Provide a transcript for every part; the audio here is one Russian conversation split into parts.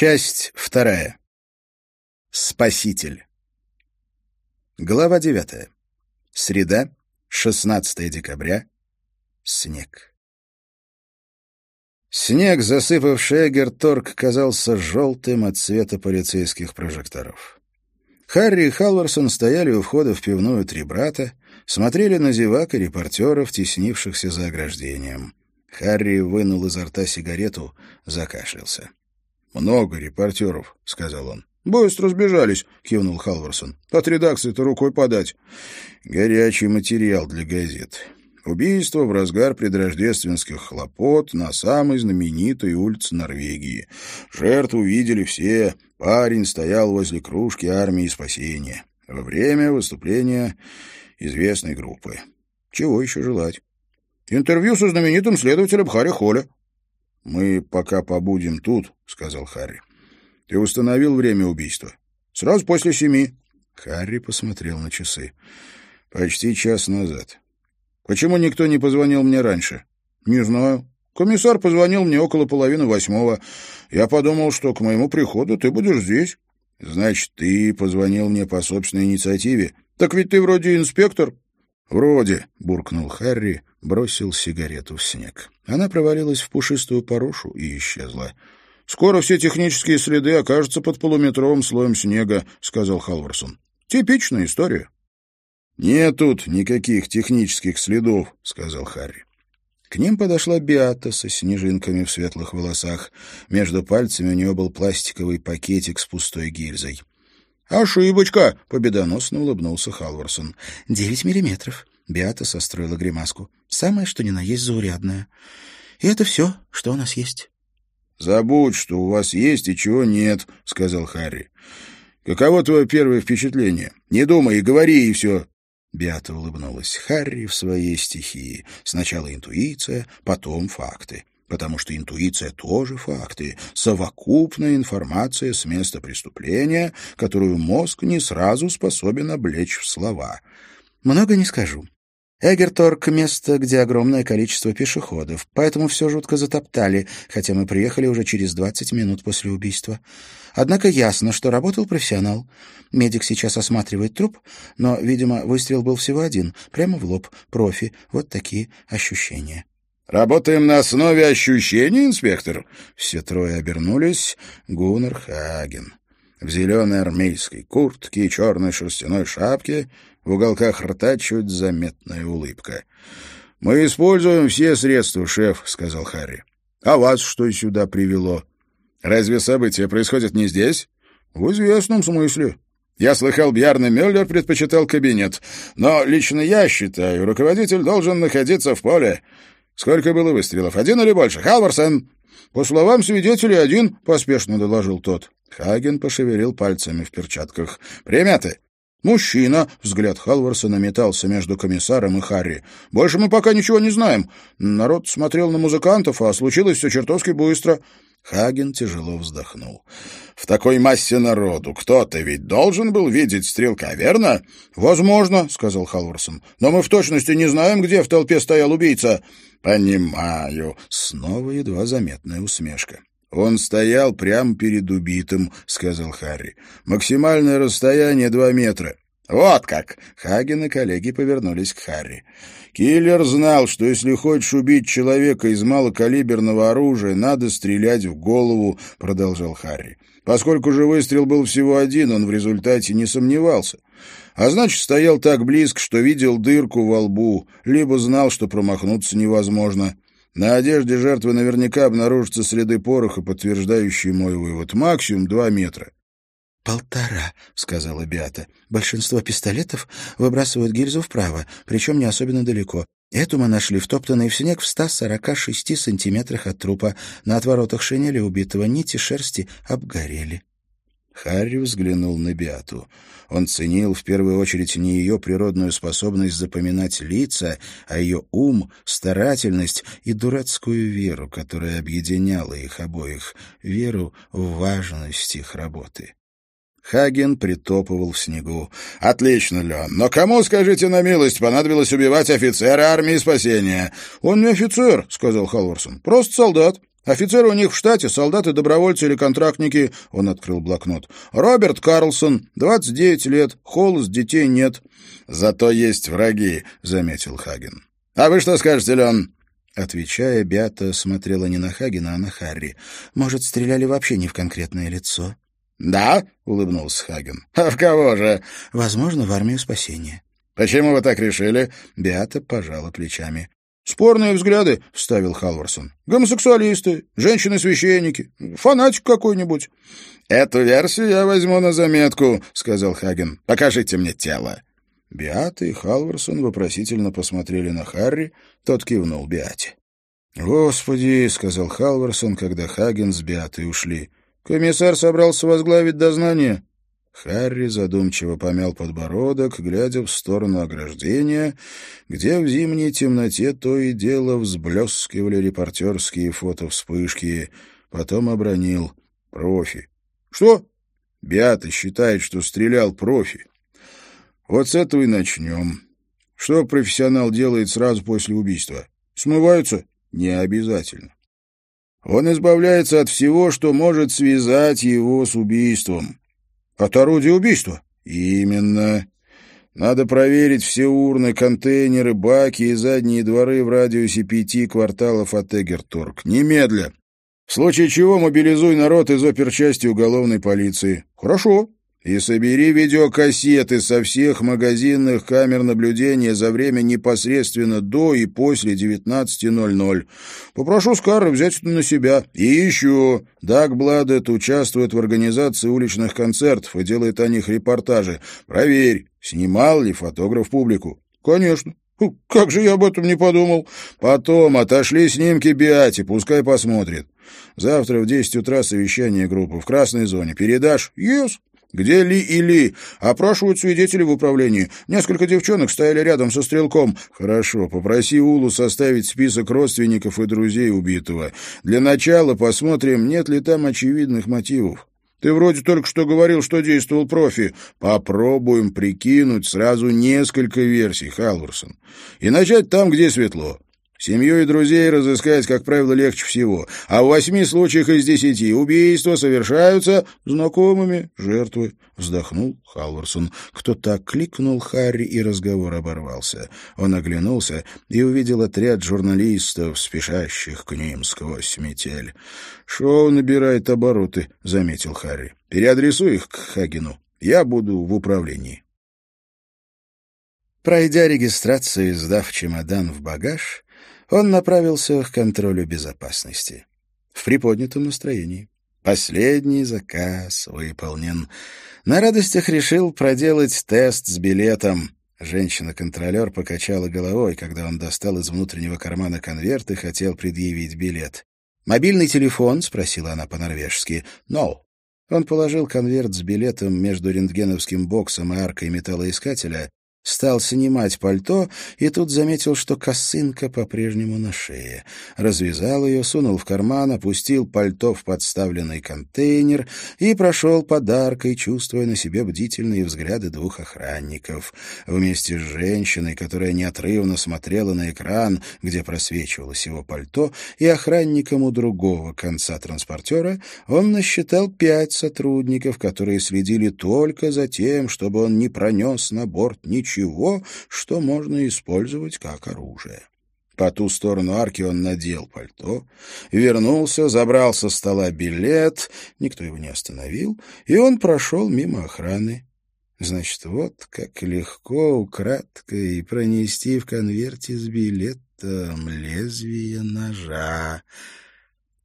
Часть вторая. Спаситель. Глава девятая. Среда, 16 декабря. Снег. Снег, засыпавший Эгерторг, казался желтым от света полицейских прожекторов. Харри и Халварсон стояли у входа в пивную «Три брата», смотрели на зевак и репортеров, теснившихся за ограждением. Харри вынул изо рта сигарету, закашлялся. «Много репортеров», — сказал он. «Быстро сбежались», — кивнул Халварсон. «От редакции-то рукой подать». «Горячий материал для газет. Убийство в разгар предрождественских хлопот на самой знаменитой улице Норвегии. Жертву видели все. Парень стоял возле кружки армии спасения. Во время выступления известной группы. Чего еще желать? Интервью со знаменитым следователем Харри Холля. «Мы пока побудем тут», — сказал Харри. «Ты установил время убийства?» «Сразу после семи». Харри посмотрел на часы. «Почти час назад. Почему никто не позвонил мне раньше?» «Не знаю. Комиссар позвонил мне около половины восьмого. Я подумал, что к моему приходу ты будешь здесь». «Значит, ты позвонил мне по собственной инициативе?» «Так ведь ты вроде инспектор». «Вроде», — буркнул Харри, бросил сигарету в снег. Она провалилась в пушистую порушу и исчезла. «Скоро все технические следы окажутся под полуметровым слоем снега», — сказал Халварсон. «Типичная история». «Нет тут никаких технических следов», — сказал Харри. К ним подошла Биата со снежинками в светлых волосах. Между пальцами у нее был пластиковый пакетик с пустой гильзой. «Ошибочка!» — победоносно улыбнулся Халварсон. «Девять миллиметров». Биата состроила гримаску. «Самое, что ни на есть заурядное. И это все, что у нас есть». «Забудь, что у вас есть и чего нет», — сказал Харри. «Каково твое первое впечатление? Не думай, говори, и все». Биата улыбнулась. Харри в своей стихии. Сначала интуиция, потом факты потому что интуиция тоже факты, совокупная информация с места преступления, которую мозг не сразу способен облечь в слова. Много не скажу. Эгерторг — место, где огромное количество пешеходов, поэтому все жутко затоптали, хотя мы приехали уже через 20 минут после убийства. Однако ясно, что работал профессионал. Медик сейчас осматривает труп, но, видимо, выстрел был всего один, прямо в лоб, профи. Вот такие ощущения. «Работаем на основе ощущений, инспектор?» Все трое обернулись. Гуннер Хаген. В зеленой армейской куртке и черной шерстяной шапке в уголках рта чуть заметная улыбка. «Мы используем все средства, шеф», — сказал Харри. «А вас что сюда привело? Разве события происходят не здесь?» «В известном смысле», я слыхал, Бьярна Мюллер предпочитал кабинет. Но лично я считаю, руководитель должен находиться в поле. Сколько было выстрелов? Один или больше? Халварсон? По словам свидетелей, один, поспешно доложил тот. Хаген пошевелил пальцами в перчатках. Приметы. «Мужчина!» — взгляд Халварсона метался между комиссаром и Харри. «Больше мы пока ничего не знаем. Народ смотрел на музыкантов, а случилось все чертовски быстро». Хаген тяжело вздохнул. «В такой массе народу кто-то ведь должен был видеть стрелка, верно?» «Возможно», — сказал Халварсон. «Но мы в точности не знаем, где в толпе стоял убийца». «Понимаю». Снова едва заметная усмешка. «Он стоял прямо перед убитым», — сказал Харри. «Максимальное расстояние — два метра». «Вот как!» — Хаген и коллеги повернулись к Харри. «Киллер знал, что если хочешь убить человека из малокалиберного оружия, надо стрелять в голову», — продолжал Харри. «Поскольку же выстрел был всего один, он в результате не сомневался. А значит, стоял так близко, что видел дырку во лбу, либо знал, что промахнуться невозможно». На одежде жертвы наверняка обнаружатся следы пороха, подтверждающие мой вывод. Максимум два метра. «Полтора», — сказала Биата. «Большинство пистолетов выбрасывают гильзу вправо, причем не особенно далеко. Эту мы нашли втоптанной в снег в 146 сантиметрах от трупа. На отворотах шинели убитого нити шерсти обгорели». Харри взглянул на Биату. Он ценил в первую очередь не ее природную способность запоминать лица, а ее ум, старательность и дурацкую веру, которая объединяла их обоих, веру в важность их работы. Хаген притопывал в снегу. «Отлично, Леон. Но кому, скажите на милость, понадобилось убивать офицера армии спасения?» «Он не офицер», — сказал Халварсон. «Просто солдат. Офицеры у них в штате, солдаты, добровольцы или контрактники. Он открыл блокнот. Роберт Карлсон, 29 лет, холост, детей нет. Зато есть враги, заметил Хаген. А вы что скажете, Лен? Отвечая, Беата смотрела не на Хагена, а на Харри. Может, стреляли вообще не в конкретное лицо? «Да?» — улыбнулся Хаген. «А в кого же?» «Возможно, в армию спасения». «Почему вы так решили?» Беата пожала плечами. «Спорные взгляды», — вставил Халварсон. «Гомосексуалисты, женщины-священники, фанатик какой-нибудь». «Эту версию я возьму на заметку», — сказал Хаген. «Покажите мне тело». Биата и Халварсон вопросительно посмотрели на Харри, тот кивнул Биате. «Господи», — сказал Халварсон, когда Хаген с Биатой ушли, — «комиссар собрался возглавить дознание». Харри задумчиво помял подбородок, глядя в сторону ограждения, где в зимней темноте то и дело взблескивали репортерские фотовспышки. Потом обронил «Профи». «Что?» «Бята считает, что стрелял профи». «Вот с этого и начнем. Что профессионал делает сразу после убийства? Смываются? Не обязательно. Он избавляется от всего, что может связать его с убийством. От орудия убийства? Именно. Надо проверить все урны, контейнеры, баки и задние дворы в радиусе пяти кварталов от Эгерторг. Немедля. В случае чего мобилизуй народ из оперчасти уголовной полиции. Хорошо и собери видеокассеты со всех магазинных камер наблюдения за время непосредственно до и после 19.00. Попрошу Скарра взять это на себя. И еще, Даг Бладет участвует в организации уличных концертов и делает о них репортажи. Проверь, снимал ли фотограф публику. Конечно. Как же я об этом не подумал? Потом отошли снимки Биати, пускай посмотрит. Завтра в 10 утра совещание группы в красной зоне. Передашь? Yes. «Где Ли и Ли? Опрашивают свидетелей в управлении. Несколько девчонок стояли рядом со стрелком. Хорошо, попроси Улу составить список родственников и друзей убитого. Для начала посмотрим, нет ли там очевидных мотивов. Ты вроде только что говорил, что действовал профи. Попробуем прикинуть сразу несколько версий, Халварсон. И начать там, где светло. Семью и друзей разыскать, как правило, легче всего, а в восьми случаях из десяти убийства совершаются знакомыми жертвы. Вздохнул Халварсон. Кто-то кликнул Харри, и разговор оборвался. Он оглянулся и увидел отряд журналистов, спешащих к ним сквозь метель. «Шоу набирает обороты», — заметил Харри. «Переадресуй их к Хагину. Я буду в управлении». Пройдя регистрацию и сдав чемодан в багаж, он направился к контролю безопасности. В приподнятом настроении. Последний заказ выполнен. На радостях решил проделать тест с билетом. Женщина-контролер покачала головой, когда он достал из внутреннего кармана конверт и хотел предъявить билет. «Мобильный телефон?» — спросила она по-норвежски. «No». Он положил конверт с билетом между рентгеновским боксом и аркой металлоискателя Стал снимать пальто, и тут заметил, что косынка по-прежнему на шее. Развязал ее, сунул в карман, опустил пальто в подставленный контейнер и прошел подаркой, чувствуя на себе бдительные взгляды двух охранников. Вместе с женщиной, которая неотрывно смотрела на экран, где просвечивалось его пальто, и охранником у другого конца транспортера, он насчитал пять сотрудников, которые следили только за тем, чтобы он не пронес на борт ничего ничего, что можно использовать как оружие. По ту сторону арки он надел пальто, вернулся, забрал со стола билет, никто его не остановил, и он прошел мимо охраны. Значит, вот как легко украдкой пронести в конверте с билетом лезвие ножа.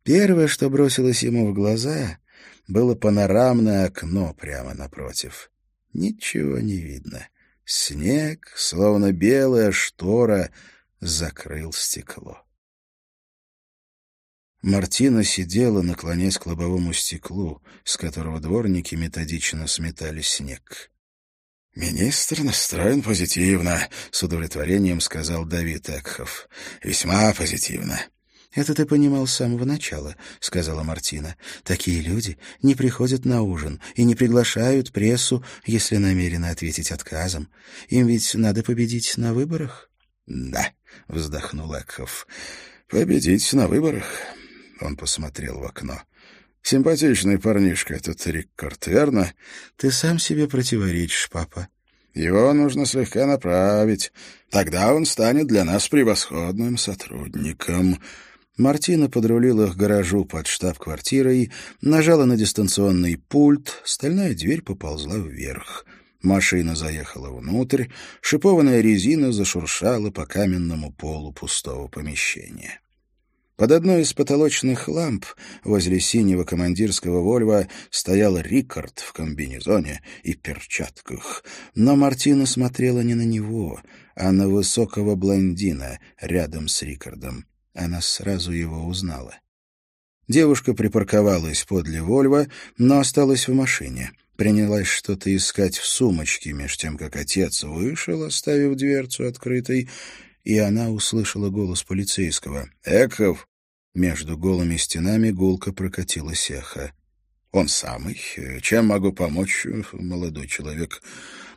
Первое, что бросилось ему в глаза, было панорамное окно прямо напротив. Ничего не видно. Снег, словно белая штора, закрыл стекло. Мартина сидела, наклонясь к лобовому стеклу, с которого дворники методично сметали снег. «Министр настроен позитивно», — с удовлетворением сказал Давид Экхов. «Весьма позитивно. «Это ты понимал с самого начала», — сказала Мартина. «Такие люди не приходят на ужин и не приглашают прессу, если намерены ответить отказом. Им ведь надо победить на выборах». «Да», — вздохнул Экхов, — «победить на выборах. — он посмотрел в окно. «Симпатичный парнишка этот Риккард, верно?» «Ты сам себе противоречишь, папа». «Его нужно слегка направить. Тогда он станет для нас превосходным сотрудником». Мартина подрулила к гаражу под штаб-квартирой, нажала на дистанционный пульт, стальная дверь поползла вверх. Машина заехала внутрь, шипованная резина зашуршала по каменному полу пустого помещения. Под одной из потолочных ламп возле синего командирского «Вольва» стоял Рикард в комбинезоне и перчатках. Но Мартина смотрела не на него, а на высокого блондина рядом с Рикардом. Она сразу его узнала. Девушка припарковалась подле «Вольва», но осталась в машине. Принялась что-то искать в сумочке, меж тем, как отец вышел, оставив дверцу открытой, и она услышала голос полицейского. «Эков!» Между голыми стенами гулко прокатилось эхо. «Он самый. Чем могу помочь, молодой человек?»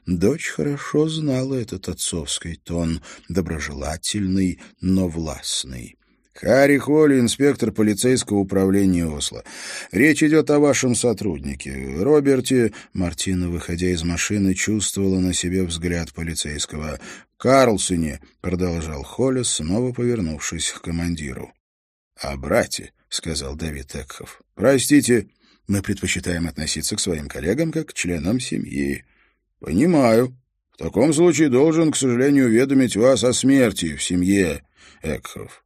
Дочь хорошо знала этот отцовский тон, доброжелательный, но властный. Харри Холли, инспектор полицейского управления Осло. Речь идет о вашем сотруднике. Роберте, Мартина, выходя из машины, чувствовала на себе взгляд полицейского. Карлсоне, продолжал Холли, снова повернувшись к командиру. «О брате», — сказал Давид Экхов. «Простите, мы предпочитаем относиться к своим коллегам как к членам семьи». «Понимаю. В таком случае должен, к сожалению, уведомить вас о смерти в семье Экхов».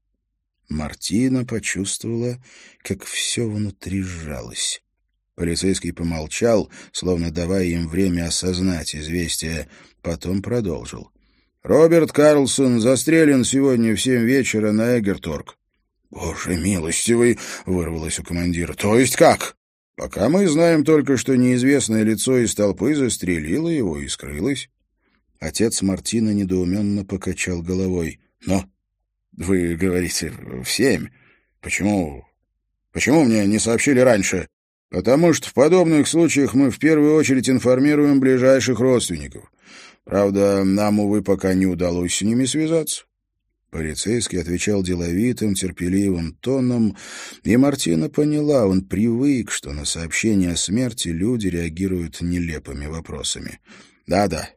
Мартина почувствовала, как все внутри сжалось. Полицейский помолчал, словно давая им время осознать известие, потом продолжил. «Роберт Карлсон застрелен сегодня в семь вечера на Эгерторг». «Боже милостивый!» — вырвалось у командира. «То есть как?» «Пока мы знаем только, что неизвестное лицо из толпы застрелило его и скрылось». Отец Мартина недоуменно покачал головой. «Но вы говорите, в семь. Почему... Почему мне не сообщили раньше? Потому что в подобных случаях мы в первую очередь информируем ближайших родственников. Правда, нам, увы, пока не удалось с ними связаться. Полицейский отвечал деловитым, терпеливым тоном, и Мартина поняла, он привык, что на сообщения о смерти люди реагируют нелепыми вопросами. «Да-да,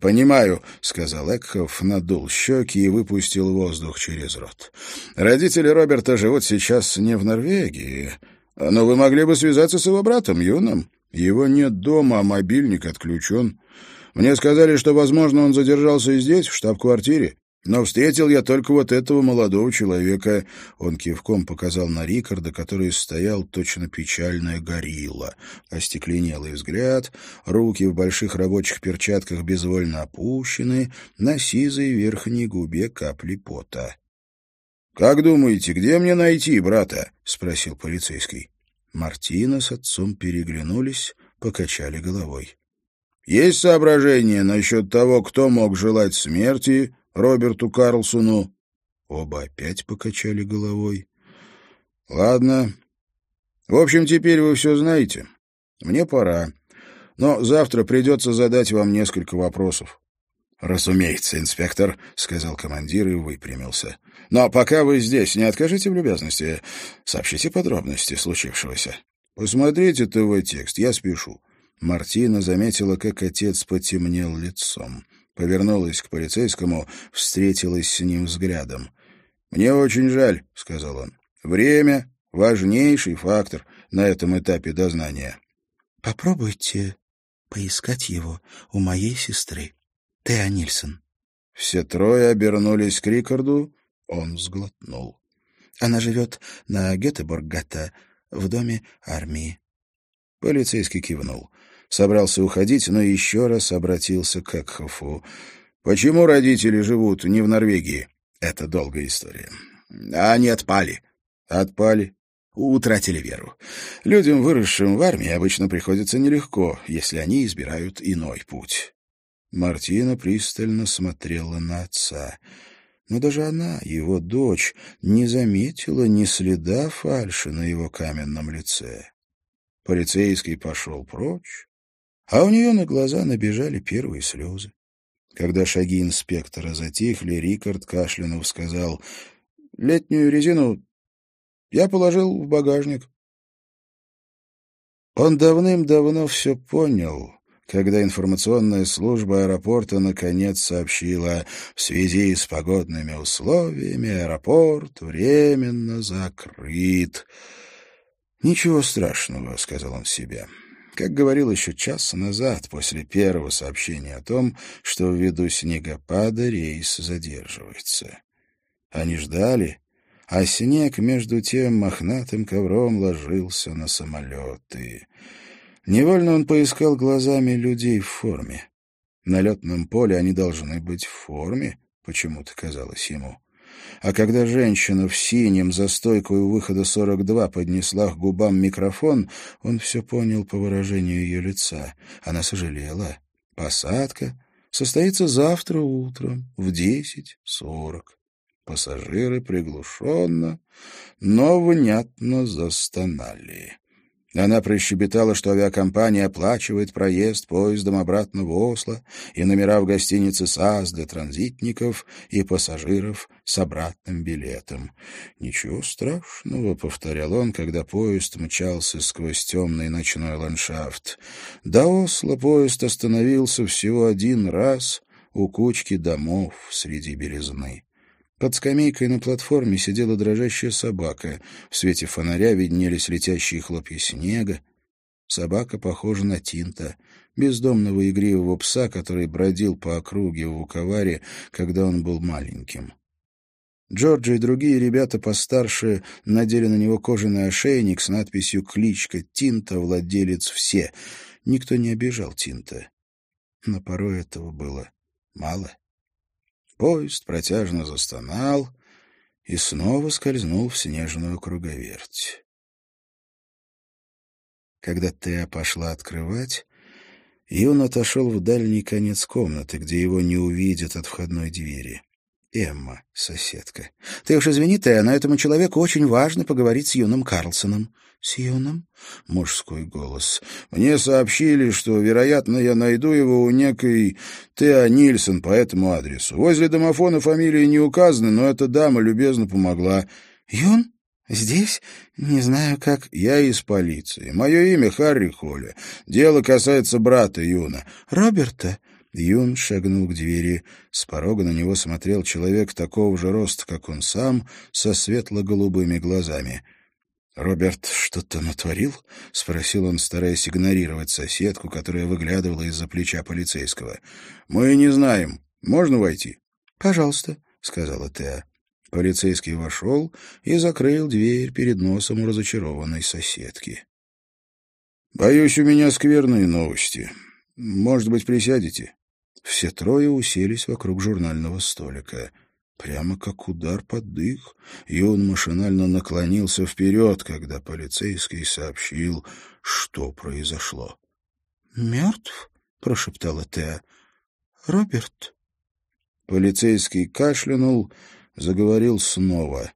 «Понимаю», — сказал Экхов, надул щеки и выпустил воздух через рот. «Родители Роберта живут сейчас не в Норвегии, но вы могли бы связаться с его братом, Юном. Его нет дома, а мобильник отключен. Мне сказали, что, возможно, он задержался здесь, в штаб-квартире. Но встретил я только вот этого молодого человека. Он кивком показал на Рикарда, который стоял точно печальная горилла. Остекленелый взгляд, руки в больших рабочих перчатках безвольно опущены, на сизой верхней губе капли пота. «Как думаете, где мне найти брата?» — спросил полицейский. Мартина с отцом переглянулись, покачали головой. «Есть соображения насчет того, кто мог желать смерти Роберту Карлсону. Оба опять покачали головой. Ладно. В общем, теперь вы все знаете. Мне пора. Но завтра придется задать вам несколько вопросов. «Разумеется, инспектор», — сказал командир и выпрямился. «Но пока вы здесь, не откажите в любезности. Сообщите подробности случившегося». «Посмотрите ТВ-текст, я спешу». Мартина заметила, как отец потемнел лицом повернулась к полицейскому, встретилась с ним взглядом. «Мне очень жаль», — сказал он. «Время — важнейший фактор на этом этапе дознания». «Попробуйте поискать его у моей сестры, Теа Нильсон». Все трое обернулись к Рикарду, он сглотнул. «Она живет на Гетеборгата, в доме армии». Полицейский кивнул. Собрался уходить, но еще раз обратился к Экхофу. «Почему родители живут не в Норвегии?» «Это долгая история». «Они отпали». «Отпали?» утратили веру. Людям, выросшим в армии, обычно приходится нелегко, если они избирают иной путь. Мартина пристально смотрела на отца. Но даже она, его дочь, не заметила ни следа фальши на его каменном лице. Полицейский пошел прочь, а у нее на глаза набежали первые слезы. Когда шаги инспектора затихли, Рикард Кашлянов сказал, «Летнюю резину Я положил в багажник. Он давным-давно все понял, когда информационная служба аэропорта наконец сообщила, в связи с погодными условиями аэропорт временно закрыт. «Ничего страшного», — сказал он себе. Как говорил еще час назад, после первого сообщения о том, что ввиду снегопада рейс задерживается. Они ждали, а снег между тем мохнатым ковром ложился на самолеты. Невольно он поискал глазами людей в форме. На летном поле они должны быть в форме, почему-то казалось ему. А когда женщина в синем за стойкой у выхода 42 поднесла к губам микрофон, он все понял по выражению ее лица. Она сожалела. Посадка состоится завтра утром в 10.40. Пассажиры приглушенно, но внятно застонали. Она прощебетала, что авиакомпания оплачивает проезд поездом обратно в Осло и номера в гостинице САС для транзитников и пассажиров с обратным билетом. «Ничего страшного», — повторял он, когда поезд мчался сквозь темный ночной ландшафт. До Осло поезд остановился всего один раз у кучки домов среди березны. Под скамейкой на платформе сидела дрожащая собака. В свете фонаря виднелись летящие хлопья снега. Собака похожа на Тинта, бездомного игривого пса, который бродил по округе в Вуковаре, когда он был маленьким. Джорджи и другие ребята постарше надели на него кожаный ошейник с надписью «Кличка Тинта, владелец все». Никто не обижал Тинта. Но порой этого было мало. Поезд протяжно застонал и снова скользнул в снежную круговерть. Когда Теа пошла открывать, Юн отошел в дальний конец комнаты, где его не увидят от входной двери. Эмма, соседка. — Ты уж извини, Теа, но этому человеку очень важно поговорить с юным Карлсоном. «С юным?» — мужской голос. «Мне сообщили, что, вероятно, я найду его у некой Теа Нильсон по этому адресу. Возле домофона фамилии не указаны, но эта дама любезно помогла». «Юн? Здесь? Не знаю, как...» «Я из полиции. Мое имя Харри Холли. Дело касается брата Юна». «Роберта?» Юн шагнул к двери. С порога на него смотрел человек такого же роста, как он сам, со светло-голубыми глазами. «Роберт что-то натворил?» — спросил он, стараясь игнорировать соседку, которая выглядывала из-за плеча полицейского. «Мы не знаем. Можно войти?» «Пожалуйста», — сказала Теа. Полицейский вошел и закрыл дверь перед носом у разочарованной соседки. «Боюсь, у меня скверные новости. Может быть, присядете?» Все трое уселись вокруг журнального столика — Прямо как удар под дых, и он машинально наклонился вперед, когда полицейский сообщил, что произошло. «Мертв?» — прошептала Теа. «Роберт?» Полицейский кашлянул, заговорил снова.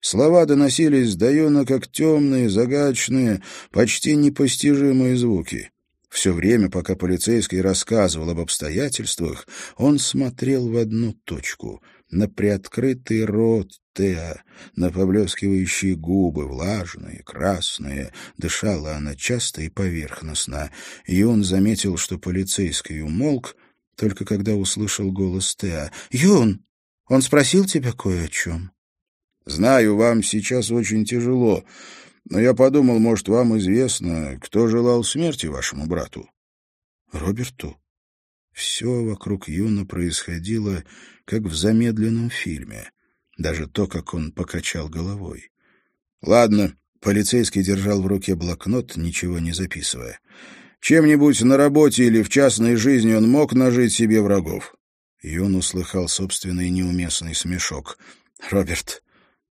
Слова доносились до Юна как темные, загадочные, почти непостижимые звуки. Все время, пока полицейский рассказывал об обстоятельствах, он смотрел в одну точку — на приоткрытый рот Теа, на поблескивающие губы, влажные, красные. Дышала она часто и поверхностно, и он заметил, что полицейский умолк, только когда услышал голос Теа. «Юн, он спросил тебя кое о чем?» «Знаю, вам сейчас очень тяжело, но я подумал, может, вам известно, кто желал смерти вашему брату?» «Роберту?» Все вокруг Юна происходило, как в замедленном фильме. Даже то, как он покачал головой. «Ладно», — полицейский держал в руке блокнот, ничего не записывая. «Чем-нибудь на работе или в частной жизни он мог нажить себе врагов?» Юн услыхал собственный неуместный смешок. «Роберт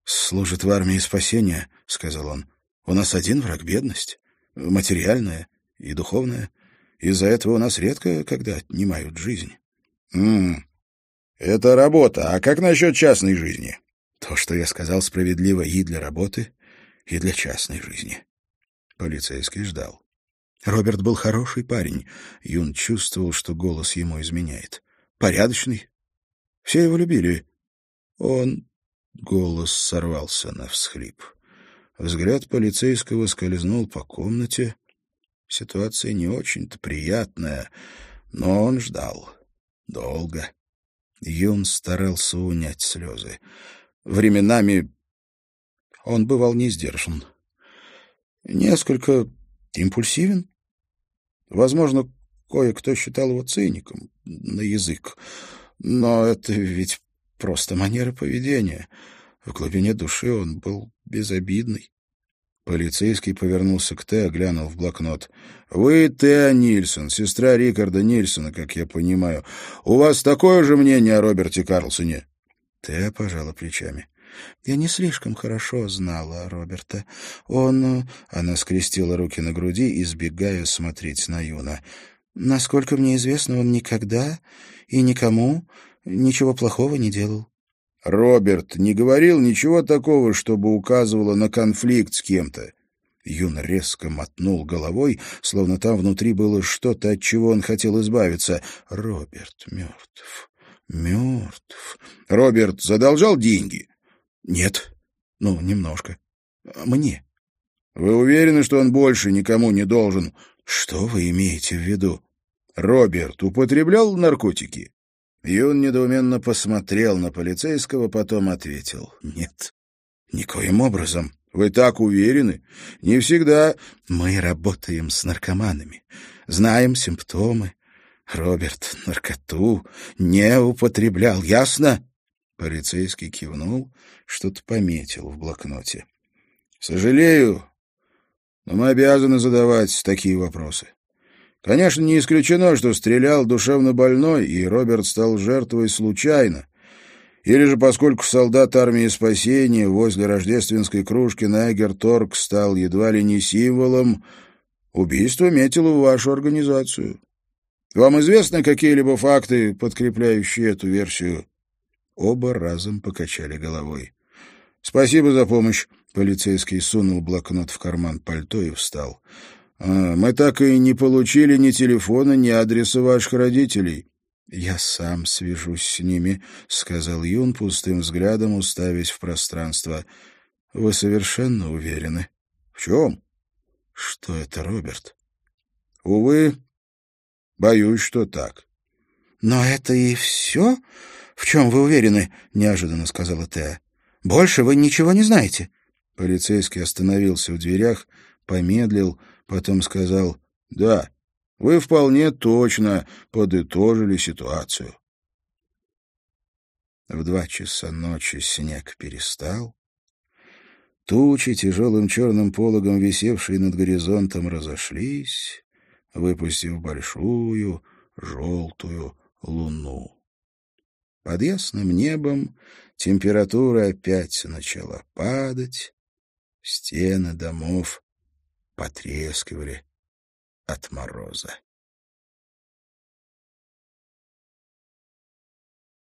служит в армии спасения», — сказал он. «У нас один враг — бедность, материальная и духовная. Из-за этого у нас редко когда отнимают жизнь. М это работа. А как насчет частной жизни? То, что я сказал, справедливо и для работы, и для частной жизни. Полицейский ждал. Роберт был хороший парень. Юн чувствовал, что голос ему изменяет. Порядочный. Все его любили. Он... Голос сорвался на всхлип. Взгляд полицейского скользнул по комнате. Ситуация не очень-то приятная, но он ждал. Долго. Юн старался унять слезы. Временами он бывал не сдержан. Несколько импульсивен. Возможно, кое-кто считал его циником на язык. Но это ведь просто манера поведения. В глубине души он был безобидный. Полицейский повернулся к Тео, глянул в блокнот. «Вы Теа Нильсон, сестра Рикарда Нильсона, как я понимаю. У вас такое же мнение о Роберте Карлсоне?» Теа пожала плечами. «Я не слишком хорошо знала Роберта. Он...» Она скрестила руки на груди, избегая смотреть на Юна. «Насколько мне известно, он никогда и никому ничего плохого не делал». Роберт не говорил ничего такого, чтобы указывало на конфликт с кем-то. Юн резко мотнул головой, словно там внутри было что-то, от чего он хотел избавиться. Роберт мертв. Мертв. Роберт задолжал деньги? Нет. Ну, немножко. Мне. Вы уверены, что он больше никому не должен? Что вы имеете в виду? Роберт употреблял наркотики? Юн недоуменно посмотрел на полицейского, потом ответил. «Нет, никоим образом. Вы так уверены? Не всегда. Мы работаем с наркоманами, знаем симптомы. Роберт наркоту не употреблял, ясно?» Полицейский кивнул, что-то пометил в блокноте. «Сожалею, но мы обязаны задавать такие вопросы. Конечно, не исключено, что стрелял душевно больной, и Роберт стал жертвой случайно. Или же, поскольку солдат армии спасения возле рождественской кружки Найгер Торг стал едва ли не символом, убийство метило в вашу организацию. Вам известны какие-либо факты, подкрепляющие эту версию? Оба разом покачали головой. «Спасибо за помощь». Полицейский сунул блокнот в карман пальто и встал. А, мы так и не получили ни телефона, ни адреса ваших родителей. Я сам свяжусь с ними, сказал Юн пустым взглядом, уставясь в пространство. Вы совершенно уверены? В чем? Что это, Роберт? Увы, боюсь, что так. Но это и все? В чем вы уверены? неожиданно сказала Теа. Больше вы ничего не знаете. Полицейский остановился в дверях, помедлил, потом сказал «Да, вы вполне точно подытожили ситуацию». В два часа ночи снег перестал. Тучи, тяжелым черным пологом, висевшие над горизонтом, разошлись, выпустив большую желтую луну. Под ясным небом температура опять начала падать, стены домов потрескивали от мороза.